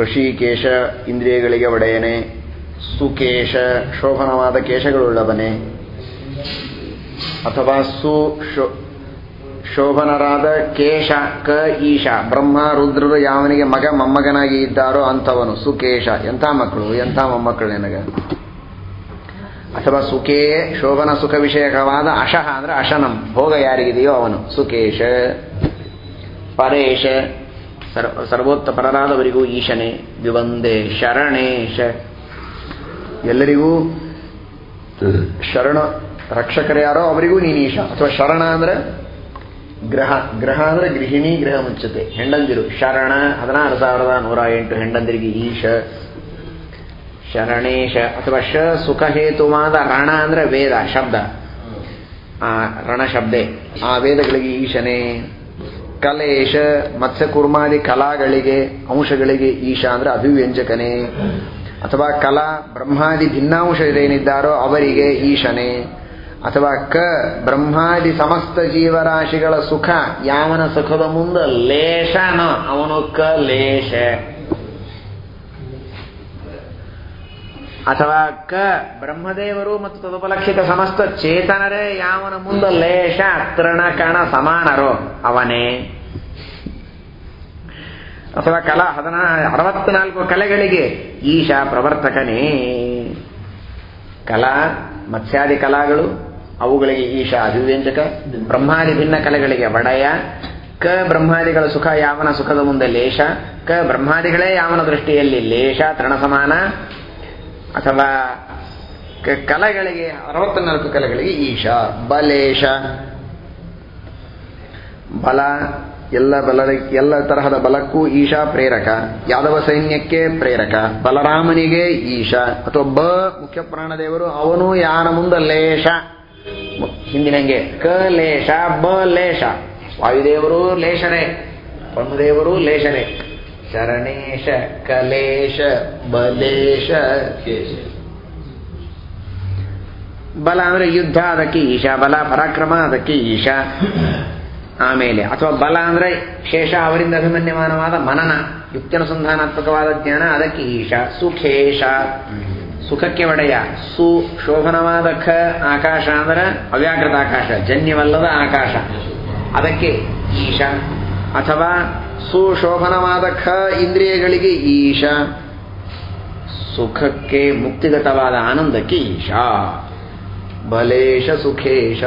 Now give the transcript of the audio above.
ಹೃಷಿಕೇಶ ಇಂದ್ರಿಯಗಳಿಗೆ ಒಡೆಯನೆ, ಸುಕೇಶ, ಶೋಭನವಾದ ಕೇಶಗಳುಳ್ಳವನೇ. ಅಥವಾ ಸು ಶೋಭನರಾದ ಕೇಶ, ಕ, ಈಶ, ಬ್ರಹ್ಮ, ರುದ್ರರು ಯಾವನಿಗೆ ಮಗ, ಮೊಮ್ಮಗನಾಗಿ ಇದ್ದಾರೋ ಅಂಥವನು, ಸುಕೇಶ, ಎಂಥ ಮಕ್ಕಳು, ಎಂಥ ಮೊಮ್ಮಕ್ಕಳು ನಿನಗ? ಅಥವಾ ಸುಖೇ ಶೋಭನ ಸುಖ ವಿಷಯಕವಾದ ಅಶಃ, ಅಂದ್ರೆ ಅಶನಂ, ಭೋಗ ಯಾರಿಗಿದೆಯೋ ಅವನು, ಸುಕೇಶ, ಪರೇಶ ಸರ್ವ ಸರ್ವೋತ್ತ ಪರರಾದವರಿಗೂ ಈಶನೇ ವಿವಂದೇ ಶರಣೇಶ ಎಲ್ಲರಿಗೂ ಶರಣ ರಕ್ಷಕರು ಯಾರೋ ಅವರಿಗೂ ನೀನು ಈಶ. ಅಥವಾ ಶರಣ ಅಂದ್ರೆ ಗ್ರಹ. ಗ್ರಹ ಅಂದ್ರೆ ಗೃಹಿಣಿ ಗ್ರಹ ಮುಚ್ಚತೆ ಹೆಂಡಂದಿರು. ಶರಣ ಹದಿನಾರು ಸಾವಿರದ ನೂರ ಎಂಟು ಹೆಂಡಂದಿರಿಗೆ ಈಶ. ಶರಣೇಶ ಅಥವಾ ಶ ಸುಖಹೇತುವಾದ ರಣ ಅಂದ್ರೆ ವೇದ, ಶಬ್ದ. ಆ ರಣ ಶಬ್ದೆ ಆ ವೇದಗಳಿಗೆ ಈಶನೇ. ಕಲೇಶ, ಮತ್ಸ್ಯಕೂರ್ಮಾದಿ ಕಲಾಗಳಿಗೆ, ಅಂಶಗಳಿಗೆ ಈಶ ಅಂದ್ರೆ ಅಭಿವ್ಯಂಜಕನೇ. ಅಥವಾ ಕಲಾ, ಬ್ರಹ್ಮಾದಿ ಭಿನ್ನಾಂಶರೇನಿದ್ದಾರೋ ಅವರಿಗೆ ಈಶನೇ. ಅಥವಾ ಕ, ಬ್ರಹ್ಮಾದಿ ಸಮಸ್ತ ಜೀವರಾಶಿಗಳ ಸುಖ, ಯಾವನ ಸುಖದ ಮುಂದೆ ಲೇಷನ ಅವನು ಕ ಲೇಷ ಅಥವಾ ಕ ಬ್ರಹ್ಮದೇವರು ಮತ್ತು ತದುಪಲಕ್ಷಿತ ಸಮಸ್ತ ಚೇತನರೇ ಯಾವನ ಮುಂದೆ ಲೇಷ ತೃಣಕಣ ಸಮಾನರು? ಅವನೇ. ಅಥವಾ ಕಲಾ ಹದಿನಾ ಅರವತ್ನಾಲ್ಕು ಕಲೆಗಳಿಗೆ ಈಶ ಪ್ರವರ್ತಕನೇ. ಕಲಾ, ಮತ್ಸ್ಯಾದಿ ಕಲಾಗಳು, ಅವುಗಳಿಗೆ ಈಶ ಅಭಿವ್ಯಂಜಕ ಬ್ರಹ್ಮಾದಿ ಭಿನ್ನ ಕಲೆಗಳಿಗೆ ಒಡೆಯ ಕ ಬ್ರಹ್ಮಾದಿಗಳ ಸುಖ ಯಾವನ ಸುಖದ ಮುಂದೆ ಲೇಷ, ಕ ಬ್ರಹ್ಮಾದಿಗಳೇ ಯಾವನ ದೃಷ್ಟಿಯಲ್ಲಿ ಲೇಷ ತೃಣ ಸಮಾನ ಅಥವಾ ಕಲೆಗಳಿಗೆ ಅರವತ್ನಾಲ್ಕು ಕಲೆಗಳಿಗೆ ಈಶ, ಬಲೇಶ. ಬಲ, ಎಲ್ಲ ಬಲ ಎಲ್ಲ ತರಹದ ಬಲಕ್ಕೂ ಈಶ ಪ್ರೇರಕ. ಯಾದವ ಸೈನ್ಯಕ್ಕೆ ಪ್ರೇರಕ. ಬಲರಾಮನಿಗೆ ಈಶ. ಅಥವಾ ಬ, ಮುಖ್ಯ ಪ್ರಾಣದೇವರು, ಅವನು ಯಾರ ಮುಂದೆ ಲೇಷ. ಹಿಂದಿನಂಗೆ ಕ ಲೇಷ ಬ ಲೇಷ ವಾಯುದೇವರು ಲೇಷರೇ. ಬ್ರಹ್ಮದೇವರು ಲೇಷರೇ. ಶರಣೇಶ ಕಲೇಶ, ಬಲೇಶ ಬಲ ಅಂದ್ರೆ ಯುದ್ಧ, ಅದಕ್ಕೆ ಈಶ. ಬಲ ಪರಾಕ್ರಮ, ಅದಕ್ಕೆ ಈಶ. ಆಮೇಲೆ, ಅಥವಾ ಬಲ ಅಂದ್ರೆ ಶೇಷ, ಅವರಿಂದ ಅಭಿಮನ್ಯಮಾನವಾದ ಮನನ ಯುಕ್ತನುಸಂಧಾನಾತ್ಮಕವಾದ ಜ್ಞಾನ, ಅದಕ್ಕೆ ಈಶ. ಸುಖೇಶ. ಸುಖಕ್ಕೆ ಒಡೆಯ. ಸು ಶೋಭನವಾದ ಖ, ಆಕಾಶ ಅಂದ್ರೆ ಅವ್ಯಾಕೃತ ಆಕಾಶ ಜನ್ಯವಲ್ಲದ ಆಕಾಶ. ಅದಕ್ಕೆ ಈಶ. ಅಥವಾ ಸುಶೋಭನವಾದ ಖ ಇಂದ್ರಿಯಗಳಿಗೆ ಈಶ. ಸುಖಕ್ಕೆ ಮುಕ್ತಿಗತವಾದ ಆನಂದಕ್ಕೆ ಈಶ. ಬಲೇಶ ಸುಖೇಶ.